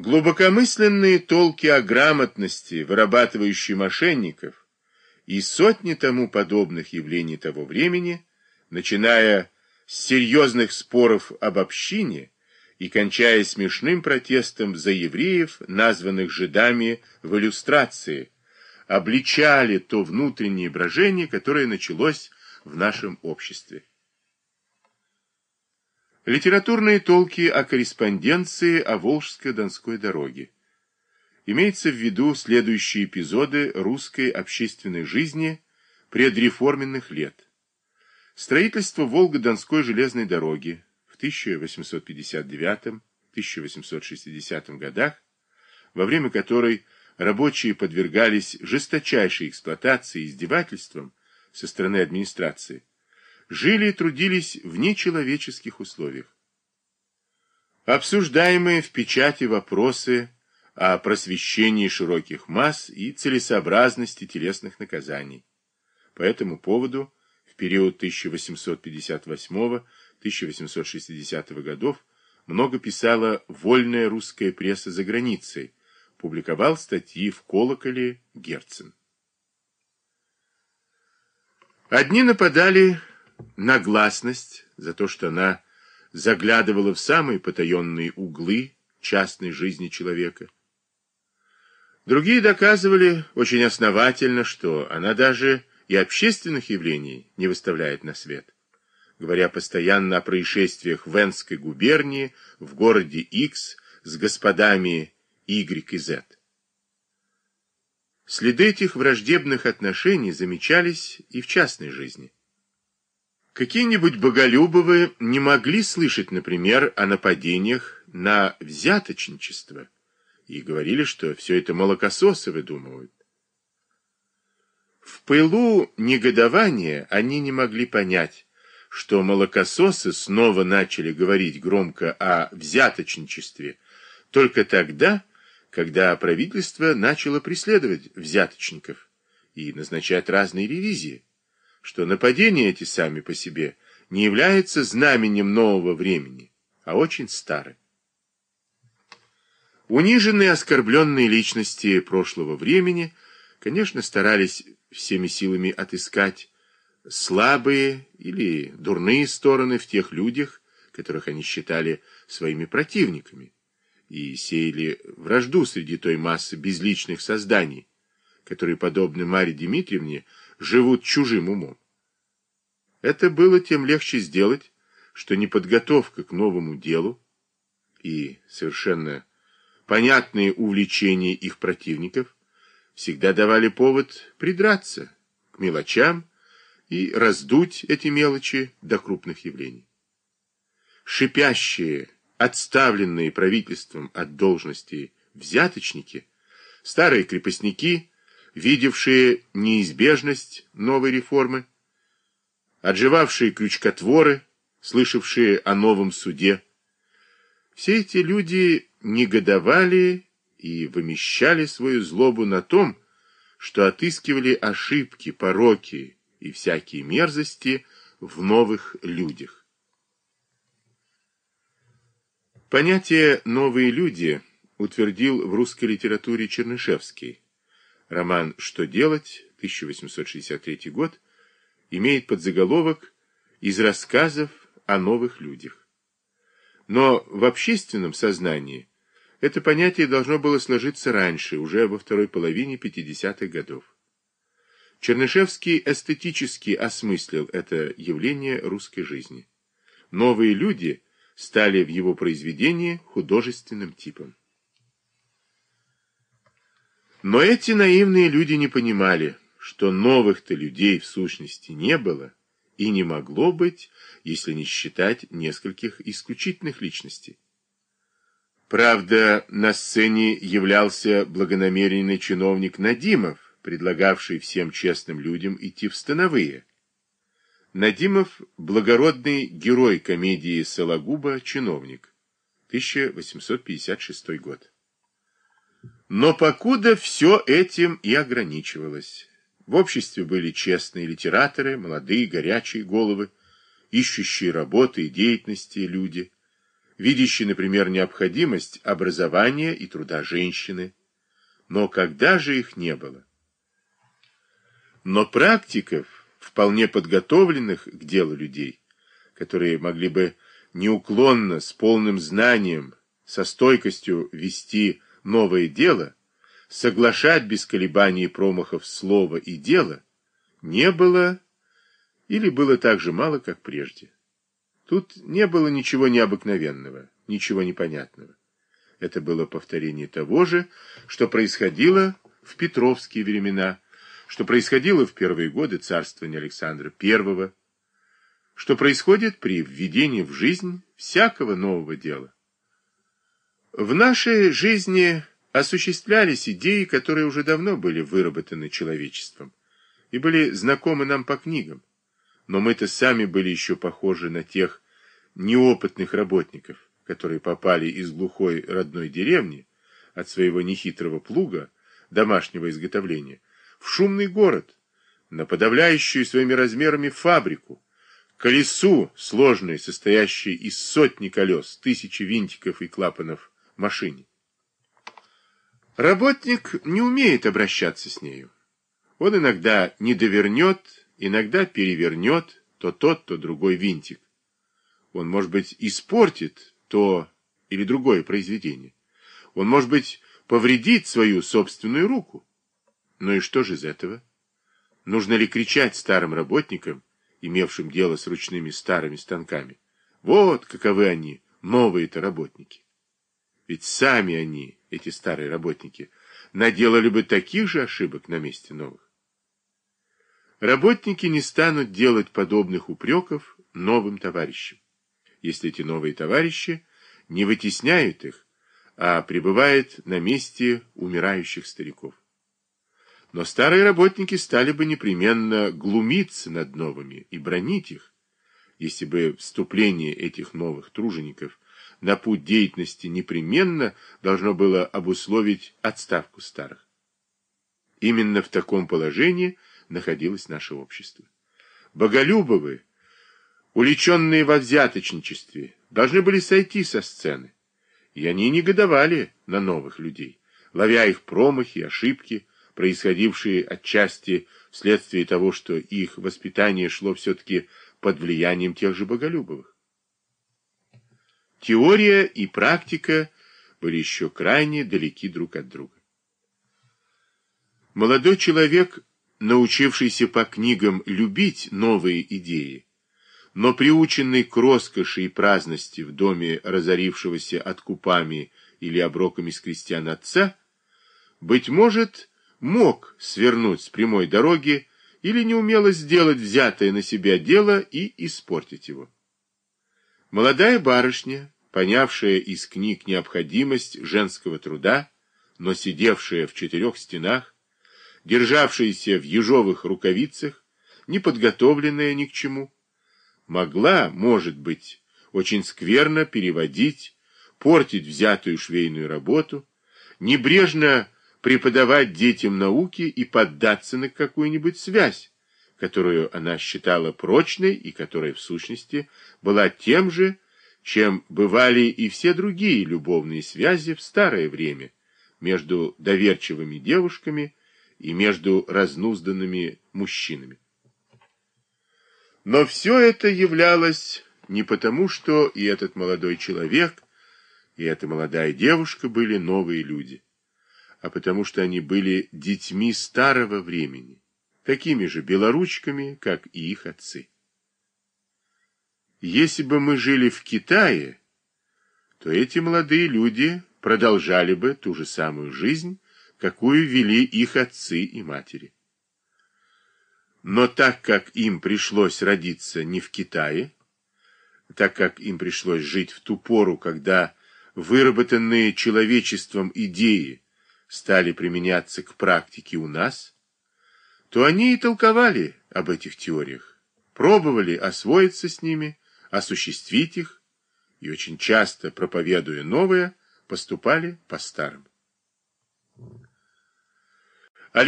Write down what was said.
Глубокомысленные толки о грамотности, вырабатывающей мошенников, и сотни тому подобных явлений того времени, начиная с серьезных споров об общине и кончая смешным протестом за евреев, названных жидами в иллюстрации, обличали то внутреннее брожение, которое началось в нашем обществе. Литературные толки о корреспонденции о Волжско-Донской дороге. Имеется в виду следующие эпизоды русской общественной жизни предреформенных лет. Строительство Волго-Донской железной дороги в 1859-1860 годах, во время которой рабочие подвергались жесточайшей эксплуатации и издевательствам со стороны администрации, жили и трудились в нечеловеческих условиях. Обсуждаемые в печати вопросы о просвещении широких масс и целесообразности телесных наказаний. По этому поводу в период 1858-1860 годов много писала вольная русская пресса за границей, публиковал статьи в «Колоколе» Герцен. Одни нападали на гласность, за то, что она заглядывала в самые потаенные углы частной жизни человека. Другие доказывали очень основательно, что она даже и общественных явлений не выставляет на свет, говоря постоянно о происшествиях в Венской губернии, в городе X с господами Y и Z. Следы этих враждебных отношений замечались и в частной жизни. Какие-нибудь боголюбовы не могли слышать, например, о нападениях на взяточничество и говорили, что все это молокососы выдумывают. В пылу негодования они не могли понять, что молокососы снова начали говорить громко о взяточничестве только тогда, когда правительство начало преследовать взяточников и назначать разные ревизии что нападения эти сами по себе не являются знаменем нового времени, а очень стары. Униженные оскорбленные личности прошлого времени, конечно, старались всеми силами отыскать слабые или дурные стороны в тех людях, которых они считали своими противниками, и сеяли вражду среди той массы безличных созданий, которые, подобны Марье Дмитриевне, живут чужим умом. Это было тем легче сделать, что неподготовка к новому делу и совершенно понятные увлечения их противников всегда давали повод придраться к мелочам и раздуть эти мелочи до крупных явлений. Шипящие, отставленные правительством от должности взяточники, старые крепостники, видевшие неизбежность новой реформы, отживавшие крючкотворы, слышавшие о новом суде. Все эти люди негодовали и вымещали свою злобу на том, что отыскивали ошибки, пороки и всякие мерзости в новых людях. Понятие «новые люди» утвердил в русской литературе Чернышевский. Роман «Что делать?» 1863 год имеет подзаголовок «Из рассказов о новых людях». Но в общественном сознании это понятие должно было сложиться раньше, уже во второй половине 50-х годов. Чернышевский эстетически осмыслил это явление русской жизни. Новые люди стали в его произведении художественным типом. Но эти наивные люди не понимали, что новых-то людей в сущности не было и не могло быть, если не считать нескольких исключительных личностей. Правда, на сцене являлся благонамеренный чиновник Надимов, предлагавший всем честным людям идти в становые. Надимов – благородный герой комедии Сологуба «Чиновник», 1856 год. Но покуда все этим и ограничивалось. В обществе были честные литераторы, молодые горячие головы, ищущие работы и деятельности люди. видящий, например, необходимость образования и труда женщины. Но когда же их не было? Но практиков, вполне подготовленных к делу людей, которые могли бы неуклонно, с полным знанием, со стойкостью вести новое дело, соглашать без колебаний и промахов слово и дело, не было или было так же мало, как прежде. Тут не было ничего необыкновенного, ничего непонятного. Это было повторение того же, что происходило в Петровские времена, что происходило в первые годы царствования Александра I, что происходит при введении в жизнь всякого нового дела. В нашей жизни осуществлялись идеи, которые уже давно были выработаны человечеством и были знакомы нам по книгам, но мы-то сами были еще похожи на тех неопытных работников, которые попали из глухой родной деревни от своего нехитрого плуга, домашнего изготовления, в шумный город, на подавляющую своими размерами фабрику, колесу, сложной, состоящей из сотни колес, тысячи винтиков и клапанов машине. Работник не умеет обращаться с нею. Он иногда не довернет, иногда перевернет то тот, то другой винтик. Он, может быть, испортит то или другое произведение. Он, может быть, повредит свою собственную руку. Но и что же из этого? Нужно ли кричать старым работникам, имевшим дело с ручными старыми станками. Вот каковы они, новые-то работники. Ведь сами они, эти старые работники, наделали бы таких же ошибок на месте новых. Работники не станут делать подобных упреков новым товарищам, если эти новые товарищи не вытесняют их, а пребывают на месте умирающих стариков. Но старые работники стали бы непременно глумиться над новыми и бронить их, если бы вступление этих новых тружеников на путь деятельности непременно должно было обусловить отставку старых. Именно в таком положении находилось наше общество. Боголюбовы, уличенные во взяточничестве, должны были сойти со сцены, и они негодовали на новых людей, ловя их промахи, ошибки, происходившие отчасти вследствие того, что их воспитание шло все-таки под влиянием тех же Боголюбовых. Теория и практика были еще крайне далеки друг от друга. Молодой человек, научившийся по книгам любить новые идеи, но приученный к роскоши и праздности в доме разорившегося откупами или оброками с крестьян отца, быть может, мог свернуть с прямой дороги или неумело сделать взятое на себя дело и испортить его. Молодая барышня, понявшая из книг необходимость женского труда, но сидевшая в четырех стенах, державшаяся в ежовых рукавицах, неподготовленная ни к чему, могла, может быть, очень скверно переводить, портить взятую швейную работу, небрежно преподавать детям науки и поддаться на какую-нибудь связь, которую она считала прочной и которая в сущности была тем же, чем бывали и все другие любовные связи в старое время между доверчивыми девушками и между разнузданными мужчинами. Но все это являлось не потому, что и этот молодой человек, и эта молодая девушка были новые люди а потому что они были детьми старого времени, такими же белоручками, как и их отцы. Если бы мы жили в Китае, то эти молодые люди продолжали бы ту же самую жизнь, какую вели их отцы и матери. Но так как им пришлось родиться не в Китае, так как им пришлось жить в ту пору, когда выработанные человечеством идеи стали применяться к практике у нас, то они и толковали об этих теориях, пробовали освоиться с ними, осуществить их, и очень часто, проповедуя новое, поступали по-старому.